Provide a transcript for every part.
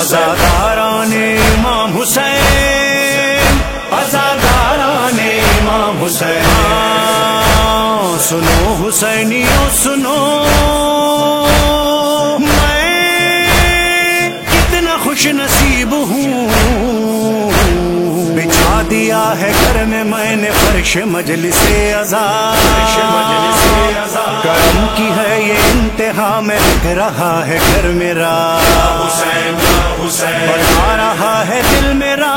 ازاداران امام حسین ازاداران امام حسین۔ سنو حسینیوں دیا ہے گھر میں میں نے فرش مجلس آزاد کرم کی ہے یہ انتہا میں لکھ رہا ہے گھر میرا۔ بڑھا رہا ہے دل میرا۔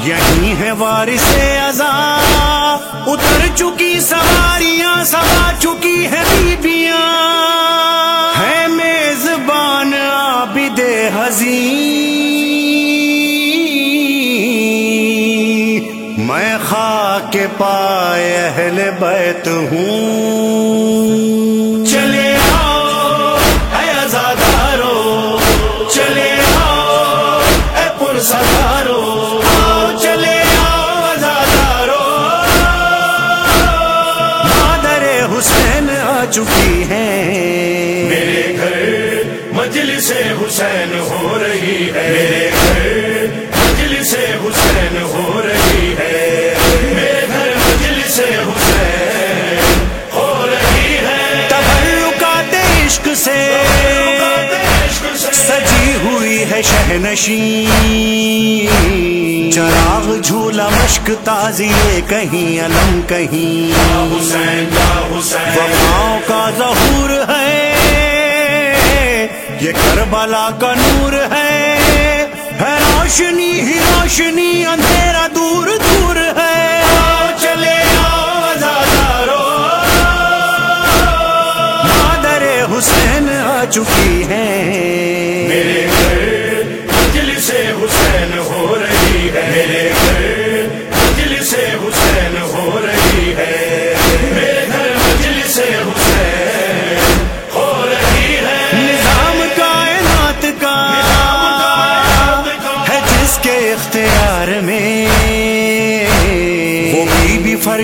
یہی ہے وارث ازا اتر چکی سواریاں سوا چکی ہے بیبیاں۔ میں خاک پائے اہل بیت ہوں۔ چلے آؤ اے ازادارو چلے آؤ اے پرسدارو چلے آؤ ازادارو مادر حسین آ چکی ہیں۔ میرے گھر مجلس حسین ہو رہی ہے۔ ہے شہنشین چراغ جھولا مشک تازی کہیں علم کہیں۔ وفاؤں کا ظہور ہے۔ یہ کربلا کا نور ہے۔ ہے روشنی ہی روشنی، اندھیرا دور دور ہے۔ چلے مادر حسین آ چکی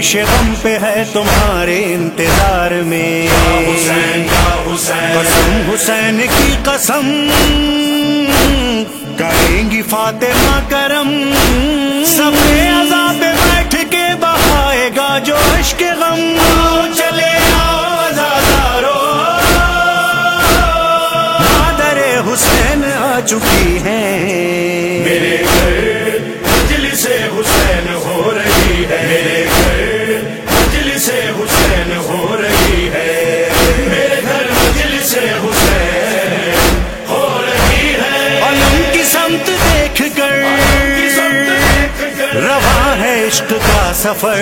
فرش غم پہ ہے تمہارے انتظار میں۔ حسین قسم حسین کی قسم۔ کریں گی فاطمہ کرم۔ سب عذاب پہ بیٹھ کے بہائے گا جو عشق غم۔ چلے مادر حسین آ چکی ہے سفر۔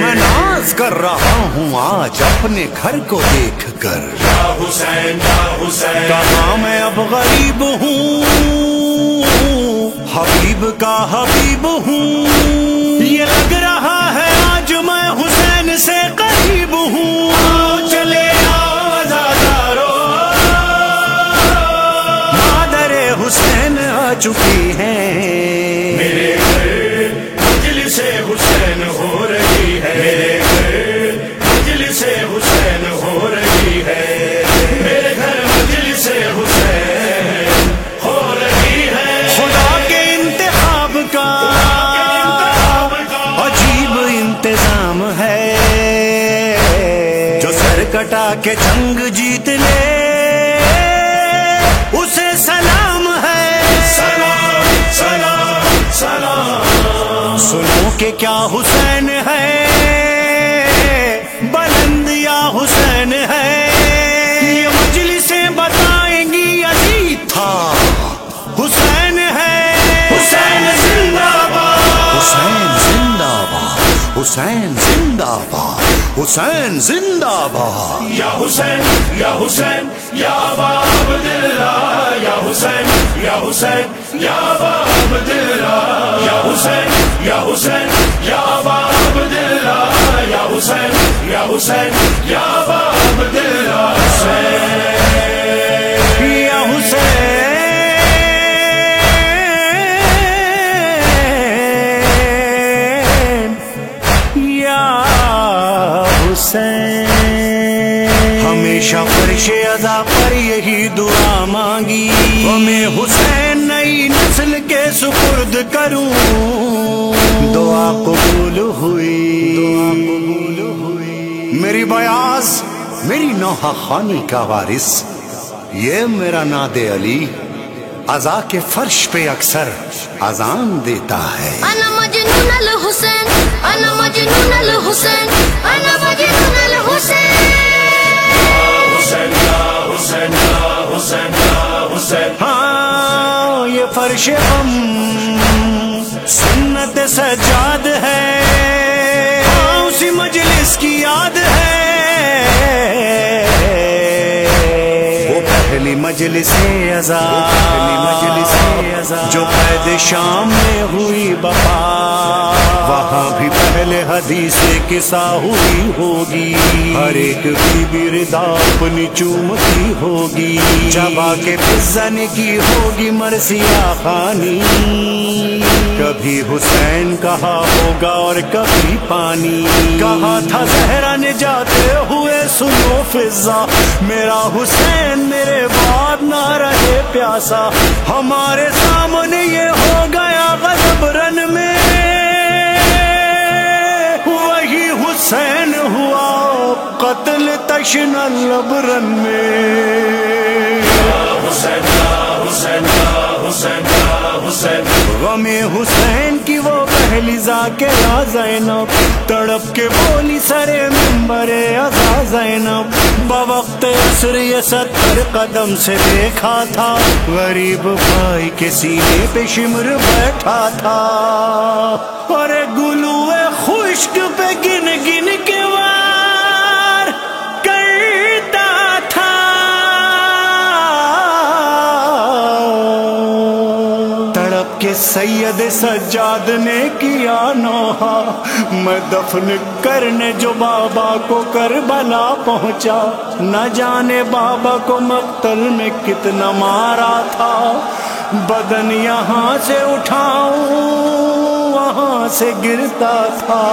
میں ناز کر رہا ہوں آج اپنے گھر کو دیکھ کر۔ یا حسین یا حسین کہاں میں اب غریب ہوں۔ حبیب کا حبیب ہوں۔ یہ لگ رہا ہے آج میں حسین سے قریب ہوں۔ چلے آؤ مادر حسین آ چکی ہے کے جنگ جیت لے۔ اسے سلام ہے۔ سلام سلام سلام۔ سنو کہ کیا حسین ہے۔ حسین زندہ باد حسین زندہ باد یا حسین یا حسین، یا ابا عبداللہ، یا حسین یا حسین، یا ابا عبداللہ، یا حسین یا حسین، یا ابا عبداللہ، یا حسین یا حسین، یا حسین۔ ہمیشہ فرش ادا پر یہی دعا مانگی۔ ہمیں حسین نئی نسل کے سپرد کروں۔ دعا قبول ہوئی۔ قبول ہوئی۔ میری بیاز میری نوحہ خانی کا وارث۔ یہ میرا ناد علی۔ ازا کے فرش پہ اکثر اذان دیتا ہے۔ انا مجنون الحسین انا مجنون الحسین۔ یہ غم مجلس ازا مجلس جو قید شام میں ہوئی بپا۔ وہاں بھی پہلے حدیث قصہ ہوئی ہوگی۔ ہر ایک بی بی ردا اپنی چومتی ہوگی۔ جب آ کے فضن کی ہوگی مرثیہ خانی۔ کبھی حسین کہا ہوگا اور کبھی پانی۔ کہا تھا زہرا نے جاتے ہوئے سنو فضا میرا حسین میرے بعد نہ رہے پیاسا، ہمارے سامنے یہ ہو گیا غضب رن میں۔ وہی حسین ہوا قتل تشن لبرن میں۔ حسین حسین حسین حسین غم حسین کی وہ پہلی را زینب، تڑپ کے بولی سرے ممبر ازا زینب۔ بوقت عصر یہ ستر قدم سے دیکھا تھا، غریب بھائی کے سینے پہ شمر بیٹھا تھا۔ اور گلو سید سجاد نے کیا نوحا میں دفن کرنے جو بابا کو کربلا پہنچا۔ نہ جانے بابا کو مقتل میں کتنا مارا تھا۔ بدن یہاں سے اٹھاؤں، وہاں سے گرتا تھا۔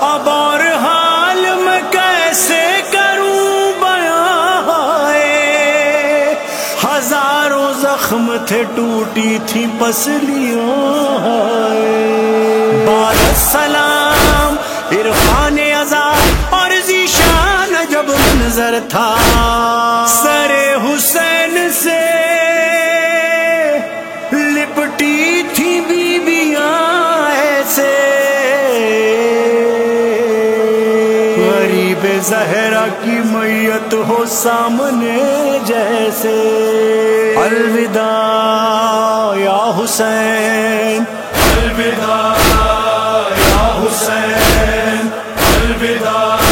اب اور تھے ٹوٹی تھی پسلیوں بارہ سلام زہرا کی میت ہو سامنے جیسے۔ الوداع یا حسین۔ الوداع یا حسین۔ الوداع۔